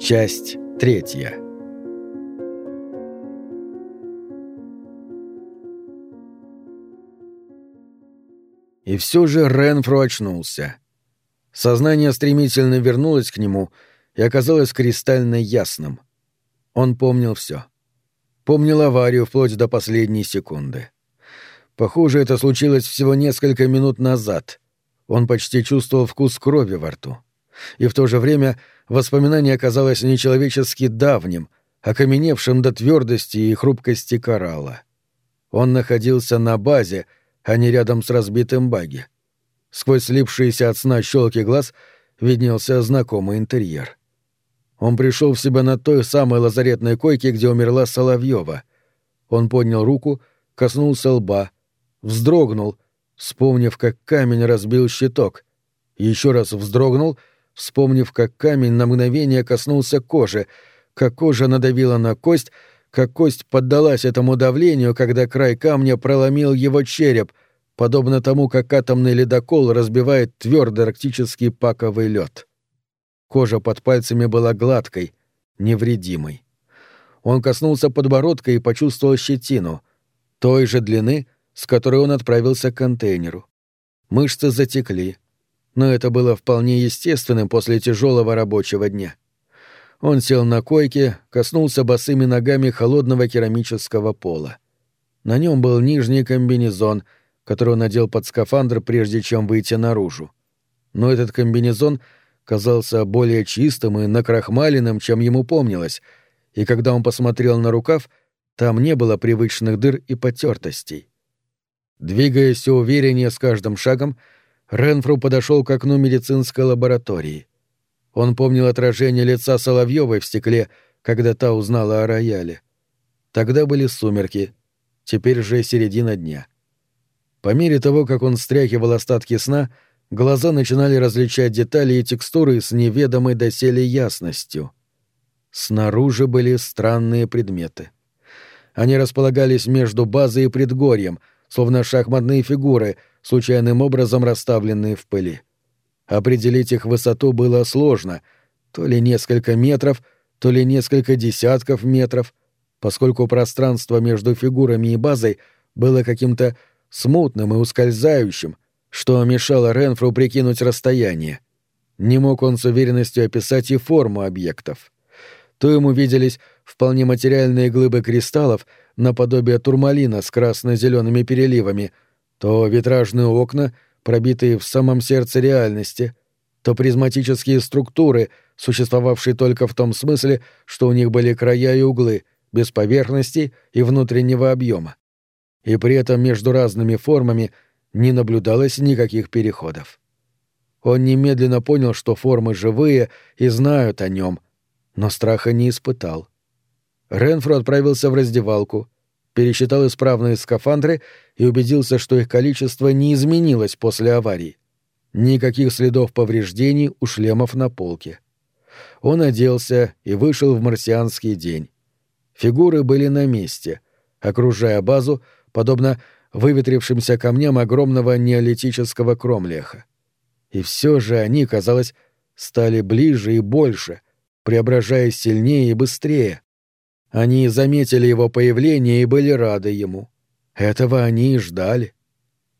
Часть третья. И все же Ренфро очнулся. Сознание стремительно вернулось к нему и оказалось кристально ясным. Он помнил все. Помнил аварию вплоть до последней секунды. Похоже, это случилось всего несколько минут назад. Он почти чувствовал вкус крови во рту. И в то же время воспоминание оказалось нечеловечески давним, окаменевшим до твердости и хрупкости коралла. Он находился на базе, а не рядом с разбитым баги. Сквозь слипшиеся от сна щелки глаз виднелся знакомый интерьер. Он пришел в себя на той самой лазаретной койке, где умерла Соловьева. Он поднял руку, коснулся лба, вздрогнул, вспомнив, как камень разбил щиток, еще раз вздрогнул — вспомнив, как камень на мгновение коснулся кожи, как кожа надавила на кость, как кость поддалась этому давлению, когда край камня проломил его череп, подобно тому, как атомный ледокол разбивает твердый арктический паковый лед. Кожа под пальцами была гладкой, невредимой. Он коснулся подбородка и почувствовал щетину, той же длины, с которой он отправился к контейнеру. Мышцы затекли, но это было вполне естественным после тяжелого рабочего дня. Он сел на койке, коснулся босыми ногами холодного керамического пола. На нем был нижний комбинезон, который он надел под скафандр, прежде чем выйти наружу. Но этот комбинезон казался более чистым и накрахмаленным, чем ему помнилось, и когда он посмотрел на рукав, там не было привычных дыр и потертостей. Двигаясь увереннее с каждым шагом, Ренфру подошел к окну медицинской лаборатории. Он помнил отражение лица Соловьевой в стекле, когда та узнала о рояле. Тогда были сумерки, теперь же середина дня. По мере того, как он стряхивал остатки сна, глаза начинали различать детали и текстуры с неведомой доселе ясностью. Снаружи были странные предметы. Они располагались между базой и предгорьем, словно шахматные фигуры — случайным образом расставленные в пыли. Определить их высоту было сложно, то ли несколько метров, то ли несколько десятков метров, поскольку пространство между фигурами и базой было каким-то смутным и ускользающим, что мешало Ренфру прикинуть расстояние. Не мог он с уверенностью описать и форму объектов. То ему виделись вполне материальные глыбы кристаллов наподобие турмалина с красно-зелеными переливами — то витражные окна, пробитые в самом сердце реальности, то призматические структуры, существовавшие только в том смысле, что у них были края и углы, без поверхности и внутреннего объема. И при этом между разными формами не наблюдалось никаких переходов. Он немедленно понял, что формы живые и знают о нем, но страха не испытал. Ренфру отправился в раздевалку — пересчитал исправные скафандры и убедился, что их количество не изменилось после аварии. Никаких следов повреждений у шлемов на полке. Он оделся и вышел в марсианский день. Фигуры были на месте, окружая базу, подобно выветрившимся камням огромного неолитического кромлеха. И все же они, казалось, стали ближе и больше, преображаясь сильнее и быстрее, они заметили его появление и были рады ему. Этого они и ждали.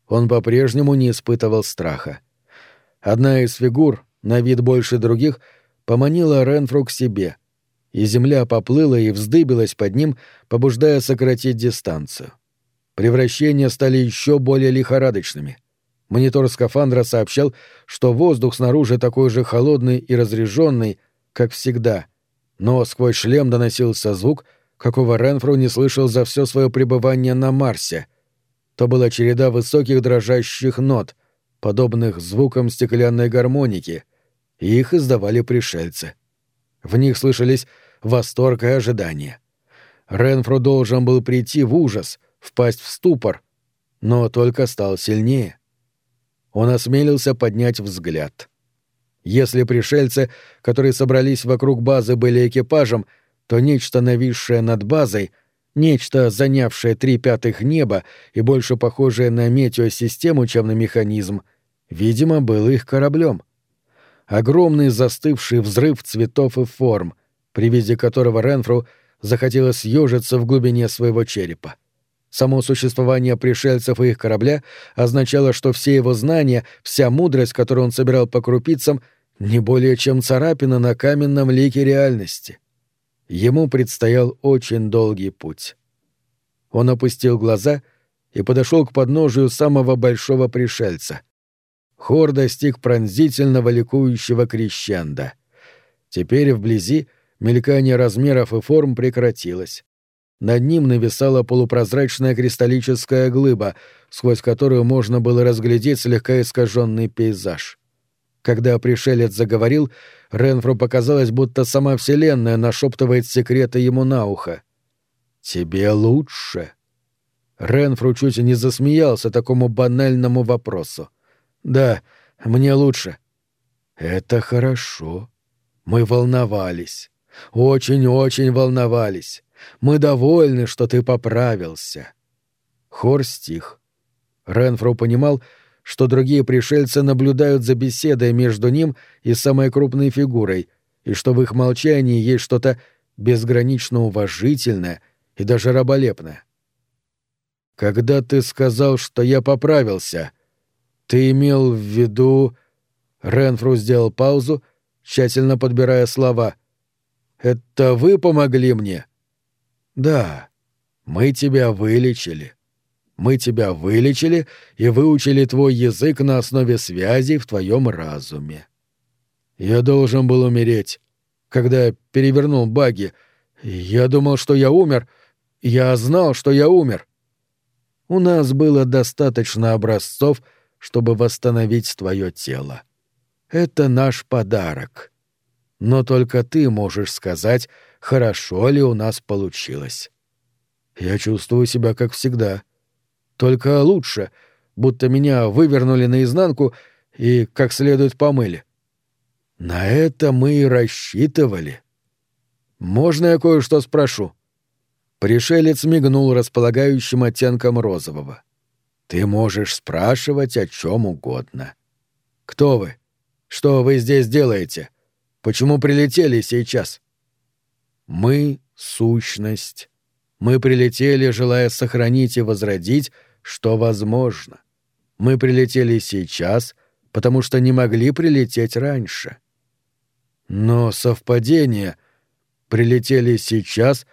Он по-прежнему не испытывал страха. Одна из фигур, на вид больше других, поманила Ренфру к себе, и земля поплыла и вздыбилась под ним, побуждая сократить дистанцию. Превращения стали еще более лихорадочными. Монитор скафандра сообщал, что воздух снаружи такой же холодный и разреженный, как всегда — но сквозь шлем доносился звук, какого Ренфру не слышал за все свое пребывание на Марсе. То была череда высоких дрожащих нот, подобных звукам стеклянной гармоники, и их издавали пришельцы. В них слышались восторг и ожидание. Ренфру должен был прийти в ужас, впасть в ступор, но только стал сильнее. Он осмелился поднять взгляд. Если пришельцы, которые собрались вокруг базы, были экипажем, то нечто нависшее над базой, нечто, занявшее три пятых неба и больше похожее на метеосистему, чем на механизм, видимо, было их кораблем. Огромный застывший взрыв цветов и форм, при виде которого Ренфру захотелось съежиться в глубине своего черепа. Само существование пришельцев и их корабля означало, что все его знания, вся мудрость, которую он собирал по крупицам, не более чем царапина на каменном лике реальности. Ему предстоял очень долгий путь. Он опустил глаза и подошел к подножию самого большого пришельца. Хор достиг пронзительного ликующего крещенда. Теперь вблизи мелькание размеров и форм прекратилось. Над ним нависала полупрозрачная кристаллическая глыба, сквозь которую можно было разглядеть слегка искаженный пейзаж. Когда пришелец заговорил, Ренфру показалось, будто сама Вселенная нашептывает секреты ему на ухо. «Тебе лучше». Ренфру чуть не засмеялся такому банальному вопросу. «Да, мне лучше». «Это хорошо. Мы волновались. Очень-очень волновались. Мы довольны, что ты поправился». Хор стих. Ренфру понимал, что другие пришельцы наблюдают за беседой между ним и самой крупной фигурой, и что в их молчании есть что-то безгранично уважительное и даже раболепное. «Когда ты сказал, что я поправился, ты имел в виду...» Ренфру сделал паузу, тщательно подбирая слова. «Это вы помогли мне?» «Да, мы тебя вылечили. Мы тебя вылечили и выучили твой язык на основе связей в твоем разуме. Я должен был умереть, когда перевернул баги. Я думал, что я умер. Я знал, что я умер. У нас было достаточно образцов, чтобы восстановить твое тело. Это наш подарок. Но только ты можешь сказать, хорошо ли у нас получилось. Я чувствую себя как всегда. Только лучше, будто меня вывернули наизнанку и как следует помыли. На это мы и рассчитывали. Можно я кое-что спрошу? Пришелец мигнул располагающим оттенком розового. Ты можешь спрашивать о чем угодно. Кто вы? Что вы здесь делаете? Почему прилетели сейчас? Мы — сущность. Мы прилетели, желая сохранить и возродить, что возможно. Мы прилетели сейчас, потому что не могли прилететь раньше. Но совпадение прилетели сейчас,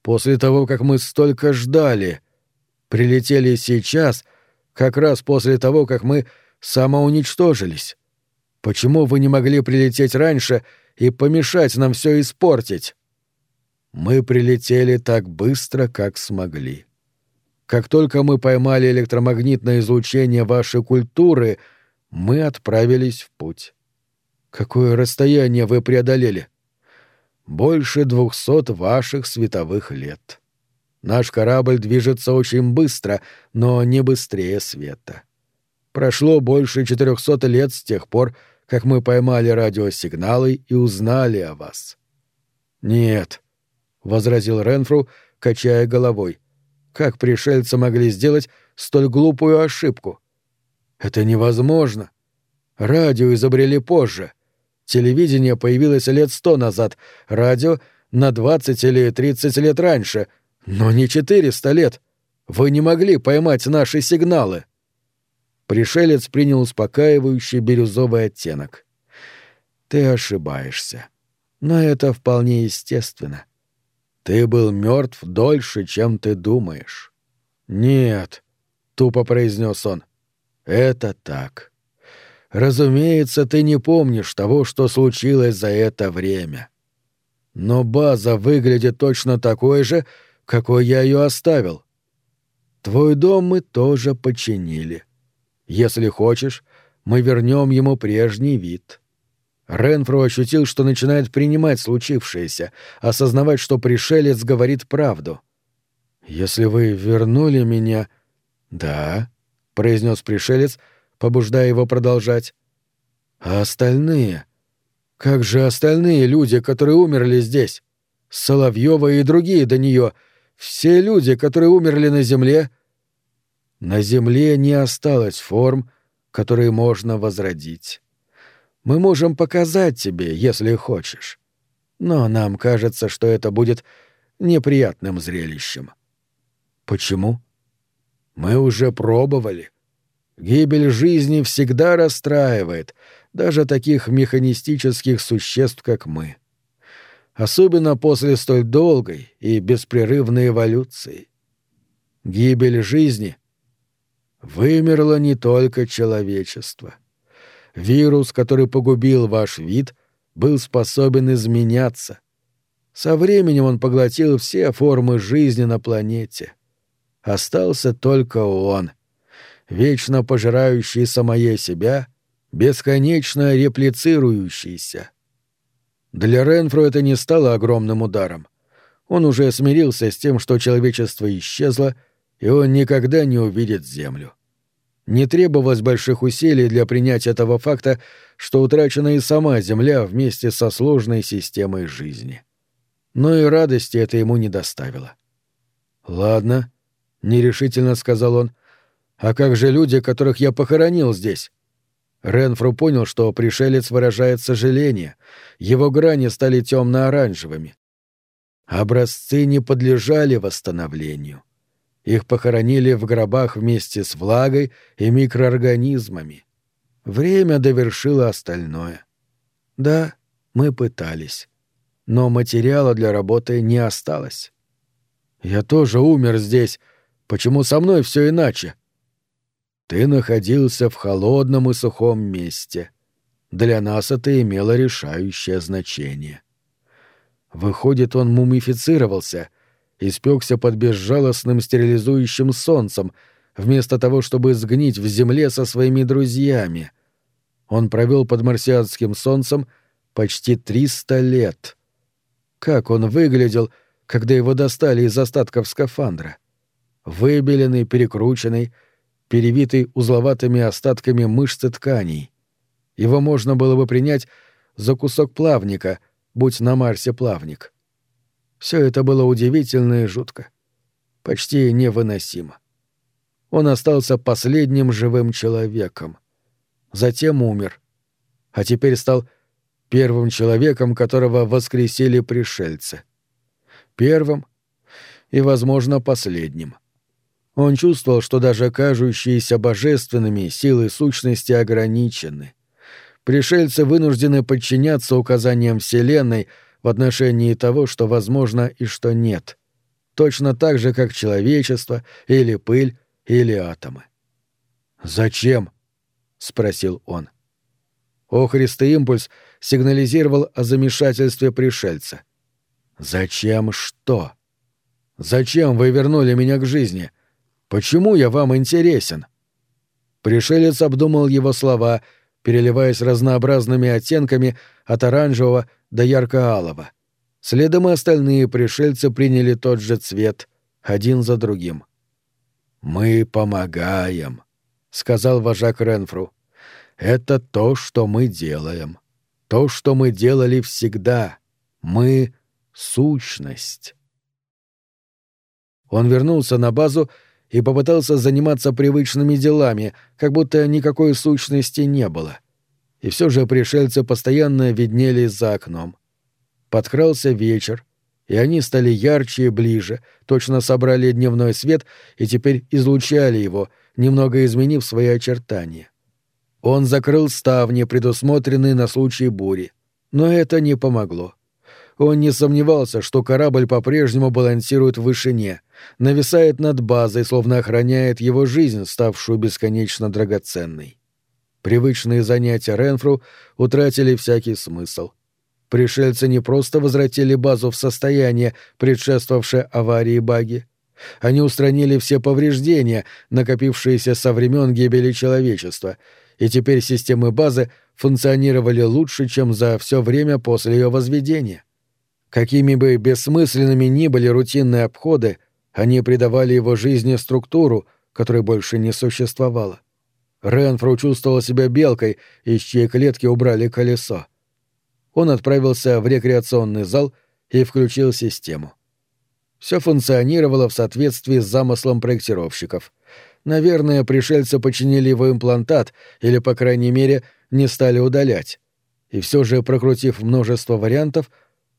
после того, как мы столько ждали. Прилетели сейчас, как раз после того, как мы самоуничтожились. Почему вы не могли прилететь раньше и помешать нам все испортить? Мы прилетели так быстро, как смогли. Как только мы поймали электромагнитное излучение вашей культуры, мы отправились в путь. Какое расстояние вы преодолели? Больше двухсот ваших световых лет. Наш корабль движется очень быстро, но не быстрее света. Прошло больше четырехсот лет с тех пор, как мы поймали радиосигналы и узнали о вас. Нет, возразил Ренфру, качая головой. Как пришельцы могли сделать столь глупую ошибку? Это невозможно. Радио изобрели позже. Телевидение появилось лет сто назад, радио — на двадцать или тридцать лет раньше, но не четыреста лет. Вы не могли поймать наши сигналы. Пришелец принял успокаивающий бирюзовый оттенок. Ты ошибаешься. Но это вполне естественно. Ты был мертв дольше, чем ты думаешь. Нет, тупо произнес он. Это так. Разумеется, ты не помнишь того, что случилось за это время. Но база выглядит точно такой же, какой я ее оставил. Твой дом мы тоже починили. Если хочешь, мы вернем ему прежний вид. Ренфру ощутил, что начинает принимать случившееся, осознавать, что пришелец говорит правду. «Если вы вернули меня...» «Да», — произнес пришелец, побуждая его продолжать. «А остальные? Как же остальные люди, которые умерли здесь? Соловьева и другие до нее, все люди, которые умерли на Земле...» На Земле не осталось форм, которые можно возродить. Мы можем показать тебе, если хочешь. Но нам кажется, что это будет неприятным зрелищем. Почему? Мы уже пробовали. Гибель жизни всегда расстраивает даже таких механистических существ, как мы. Особенно после столь долгой и беспрерывной эволюции. Гибель жизни вымерло не только человечество. Вирус, который погубил ваш вид, был способен изменяться. Со временем он поглотил все формы жизни на планете. Остался только он — вечно пожирающий самое себя, бесконечно реплицирующийся. Для Ренфру это не стало огромным ударом. Он уже смирился с тем, что человечество исчезло, и он никогда не увидит Землю. Не требовалось больших усилий для принятия этого факта, что утрачена и сама Земля вместе со сложной системой жизни. Но и радости это ему не доставило. «Ладно», — нерешительно сказал он, а как же люди, которых я похоронил здесь? Ренфру понял, что пришелец выражает сожаление. Его грани стали темно-оранжевыми. Образцы не подлежали восстановлению. Их похоронили в гробах вместе с влагой и микроорганизмами. Время довершило остальное. Да, мы пытались. Но материала для работы не осталось. Я тоже умер здесь. Почему со мной все иначе? Ты находился в холодном и сухом месте. Для нас это имело решающее значение. Выходит, он мумифицировался, испекся под безжалостным стерилизующим солнцем, вместо того, чтобы сгнить в земле со своими друзьями. Он провел под марсианским солнцем почти триста лет. Как он выглядел, когда его достали из остатков скафандра? Выбеленный, перекрученный, перевитый узловатыми остатками мышц тканей. Его можно было бы принять за кусок плавника, будь на Марсе плавник. Все это было удивительно и жутко. Почти невыносимо. Он остался последним живым человеком. Затем умер. А теперь стал первым человеком, которого воскресили пришельцы. Первым и, возможно, последним. Он чувствовал, что даже кажущиеся божественными силы сущности ограничены. Пришельцы вынуждены подчиняться указаниям Вселенной в отношении того, что возможно и что нет. Точно так же, как человечество, или пыль, или атомы. «Зачем?» — спросил он. Охристый импульс сигнализировал о замешательстве пришельца. «Зачем что? Зачем вы вернули меня к жизни?» Почему я вам интересен?» Пришелец обдумал его слова, переливаясь разнообразными оттенками от оранжевого до ярко-алого. Следом и остальные пришельцы приняли тот же цвет, один за другим. «Мы помогаем», — сказал вожак Ренфру. «Это то, что мы делаем. То, что мы делали всегда. Мы — сущность». Он вернулся на базу и попытался заниматься привычными делами, как будто никакой сущности не было. И все же пришельцы постоянно виднелись за окном. Подкрался вечер, и они стали ярче и ближе, точно собрали дневной свет и теперь излучали его, немного изменив свои очертания. Он закрыл ставни, предусмотренные на случай бури, но это не помогло. Он не сомневался, что корабль по-прежнему балансирует в вышине, нависает над базой, словно охраняет его жизнь, ставшую бесконечно драгоценной. Привычные занятия Ренфру утратили всякий смысл. Пришельцы не просто возвратили базу в состояние, предшествовавшее аварии баги. Они устранили все повреждения, накопившиеся со времен гибели человечества, и теперь системы базы функционировали лучше, чем за все время после ее возведения. Какими бы бессмысленными ни были рутинные обходы, они придавали его жизни структуру, которой больше не существовало. Ренфру чувствовал себя белкой, из чьей клетки убрали колесо. Он отправился в рекреационный зал и включил систему. Все функционировало в соответствии с замыслом проектировщиков. Наверное, пришельцы починили его имплантат или, по крайней мере, не стали удалять. И все же, прокрутив множество вариантов,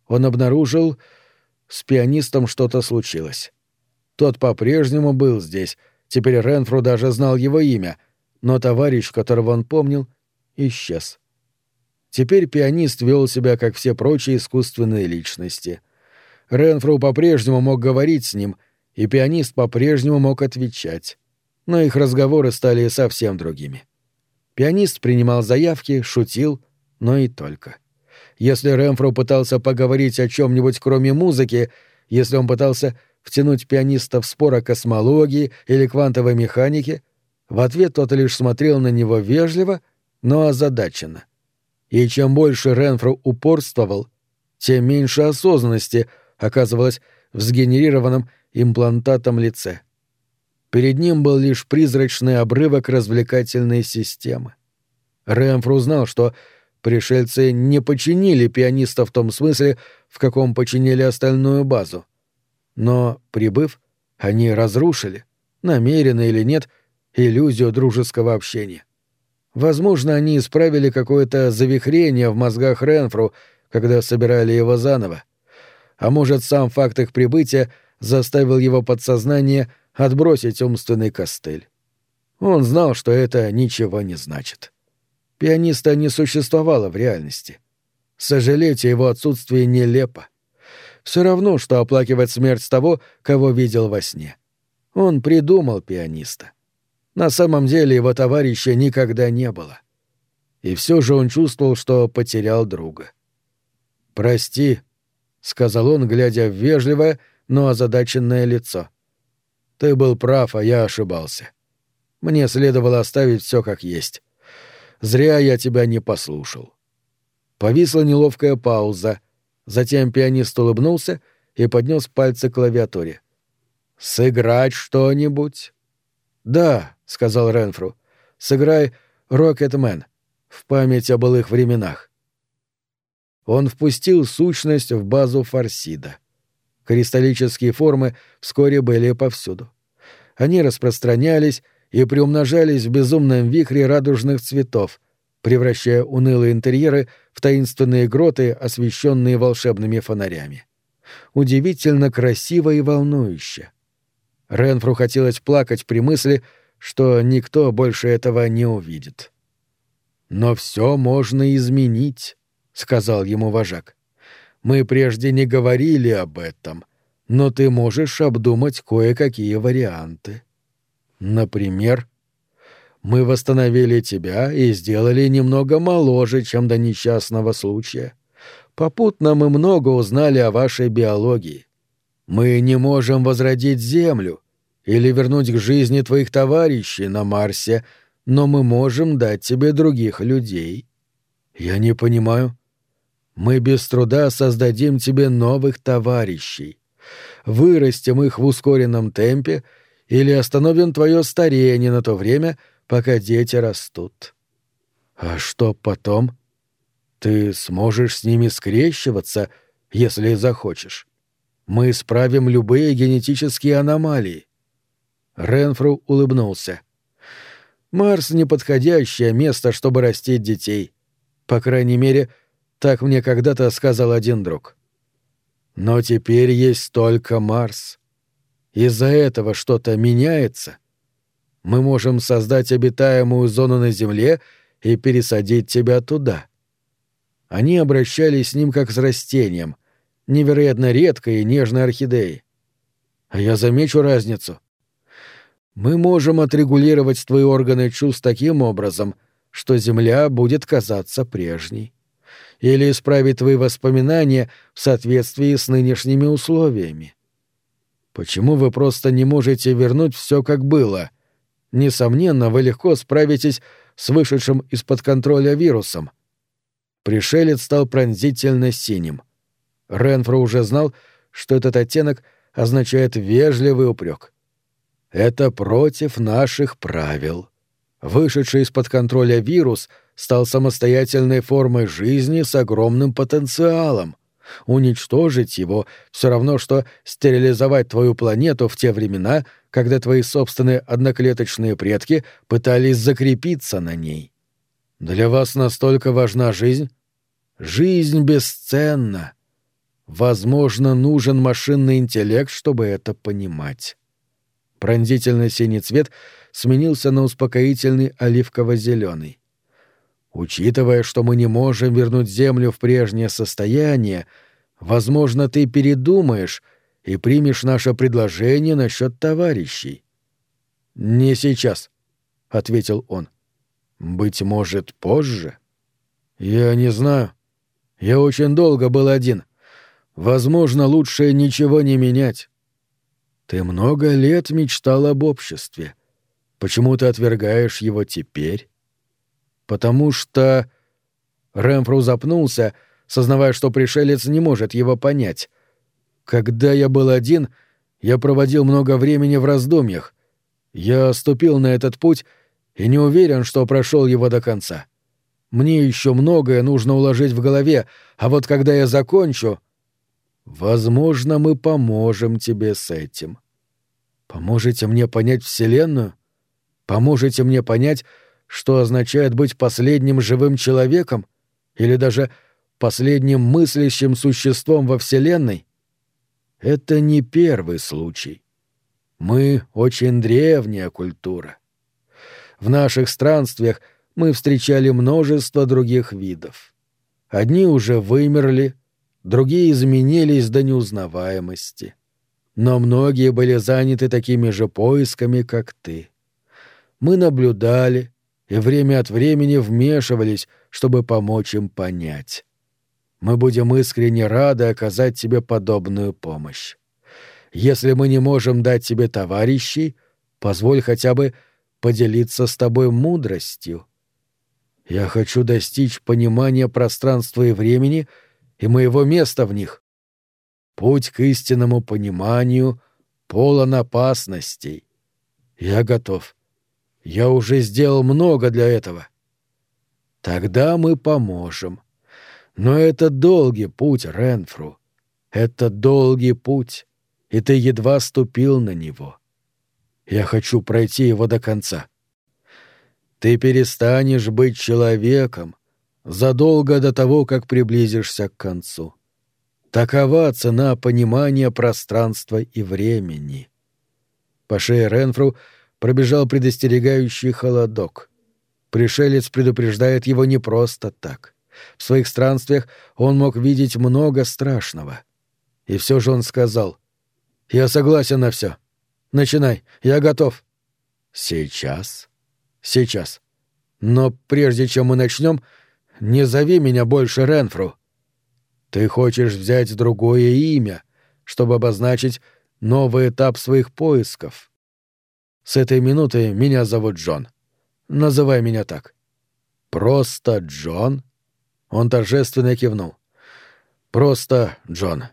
он обнаружил, с пианистом что-то случилось. Тот по-прежнему был здесь, теперь Ренфру даже знал его имя, но товарищ, которого он помнил, исчез. Теперь пианист вел себя, как все прочие искусственные личности. Ренфру по-прежнему мог говорить с ним, и пианист по-прежнему мог отвечать. Но их разговоры стали совсем другими. Пианист принимал заявки, шутил, но и только. Если Ренфру пытался поговорить о чем-нибудь кроме музыки, если он пытался втянуть пианиста в спор о космологии или квантовой механике, в ответ тот лишь смотрел на него вежливо, но озадаченно. И чем больше Ренфру упорствовал, тем меньше осознанности оказывалось в сгенерированном имплантатом лице. Перед ним был лишь призрачный обрывок развлекательной системы. Ренфру знал, что пришельцы не починили пианиста в том смысле, в каком починили остальную базу. Но, прибыв, они разрушили, намеренно или нет, иллюзию дружеского общения. Возможно, они исправили какое-то завихрение в мозгах Ренфру, когда собирали его заново. А может, сам факт их прибытия заставил его подсознание отбросить умственный костыль. Он знал, что это ничего не значит. Пианиста не существовало в реальности. Сожалеть о его отсутствии нелепо. Все равно, что оплакивать смерть того, кого видел во сне. Он придумал пианиста. На самом деле его товарища никогда не было. И все же он чувствовал, что потерял друга. «Прости», — сказал он, глядя в вежливое, но озадаченное лицо. «Ты был прав, а я ошибался. Мне следовало оставить все как есть. Зря я тебя не послушал». Повисла неловкая пауза, Затем пианист улыбнулся и поднес пальцы к клавиатуре. «Сыграть что-нибудь?» «Да», — сказал Ренфру. «Сыграй «Рокетмен» в память о былых временах». Он впустил сущность в базу Фарсида. Кристаллические формы вскоре были повсюду. Они распространялись и приумножались в безумном вихре радужных цветов, превращая унылые интерьеры в таинственные гроты, освещенные волшебными фонарями. Удивительно красиво и волнующе. Ренфру хотелось плакать при мысли, что никто больше этого не увидит. «Но все можно изменить», — сказал ему вожак. «Мы прежде не говорили об этом, но ты можешь обдумать кое-какие варианты. Например, мы восстановили тебя и сделали немного моложе, чем до несчастного случая. Попутно мы много узнали о вашей биологии. Мы не можем возродить Землю или вернуть к жизни твоих товарищей на Марсе, но мы можем дать тебе других людей. Я не понимаю. Мы без труда создадим тебе новых товарищей. Вырастим их в ускоренном темпе или остановим твое старение на то время, пока дети растут. А что потом? Ты сможешь с ними скрещиваться, если захочешь. Мы исправим любые генетические аномалии. Ренфру улыбнулся. Марс — неподходящее место, чтобы растить детей. По крайней мере, так мне когда-то сказал один друг. Но теперь есть только Марс. Из-за этого что-то меняется — мы можем создать обитаемую зону на Земле и пересадить тебя туда». Они обращались с ним как с растением, невероятно редкой и нежной орхидеей. А я замечу разницу. Мы можем отрегулировать твои органы чувств таким образом, что Земля будет казаться прежней. Или исправить твои воспоминания в соответствии с нынешними условиями. Почему вы просто не можете вернуть все как было, несомненно, вы легко справитесь с вышедшим из-под контроля вирусом. Пришелец стал пронзительно синим. Ренфро уже знал, что этот оттенок означает вежливый упрек. Это против наших правил. Вышедший из-под контроля вирус стал самостоятельной формой жизни с огромным потенциалом. Уничтожить его все равно, что стерилизовать твою планету в те времена, когда твои собственные одноклеточные предки пытались закрепиться на ней. Для вас настолько важна жизнь? Жизнь бесценна. Возможно, нужен машинный интеллект, чтобы это понимать. Пронзительно синий цвет сменился на успокоительный оливково-зеленый. Учитывая, что мы не можем вернуть Землю в прежнее состояние, возможно, ты передумаешь и примешь наше предложение насчет товарищей. Не сейчас, ответил он. Быть может, позже? Я не знаю. Я очень долго был один. Возможно, лучше ничего не менять. Ты много лет мечтал об обществе. Почему ты отвергаешь его теперь? Потому что... Рэмфру запнулся, сознавая, что пришелец не может его понять. Когда я был один, я проводил много времени в раздумьях. Я ступил на этот путь и не уверен, что прошел его до конца. Мне еще многое нужно уложить в голове, а вот когда я закончу... Возможно, мы поможем тебе с этим. Поможете мне понять Вселенную? Поможете мне понять, что означает быть последним живым человеком? Или даже последним мыслящим существом во Вселенной? Это не первый случай. Мы очень древняя культура. В наших странствиях мы встречали множество других видов. Одни уже вымерли, другие изменились до неузнаваемости. Но многие были заняты такими же поисками, как ты. Мы наблюдали и время от времени вмешивались, чтобы помочь им понять. Мы будем искренне рады оказать тебе подобную помощь. Если мы не можем дать тебе товарищей, позволь хотя бы поделиться с тобой мудростью. Я хочу достичь понимания пространства и времени и моего места в них. Путь к истинному пониманию полон опасностей. Я готов. Я уже сделал много для этого. Тогда мы поможем. Но это долгий путь, Ренфру. Это долгий путь и ты едва ступил на него. Я хочу пройти его до конца. Ты перестанешь быть человеком задолго до того, как приблизишься к концу. Такова цена понимания пространства и времени. По шее Ренфру пробежал предостерегающий холодок. Пришелец предупреждает его не просто так. В своих странствиях он мог видеть много страшного. И все же он сказал — я согласен на все. Начинай, я готов. Сейчас? Сейчас. Но прежде чем мы начнем, не зови меня больше Ренфру. Ты хочешь взять другое имя, чтобы обозначить новый этап своих поисков. С этой минуты меня зовут Джон. Называй меня так. Просто Джон? Он торжественно кивнул. Просто Джон.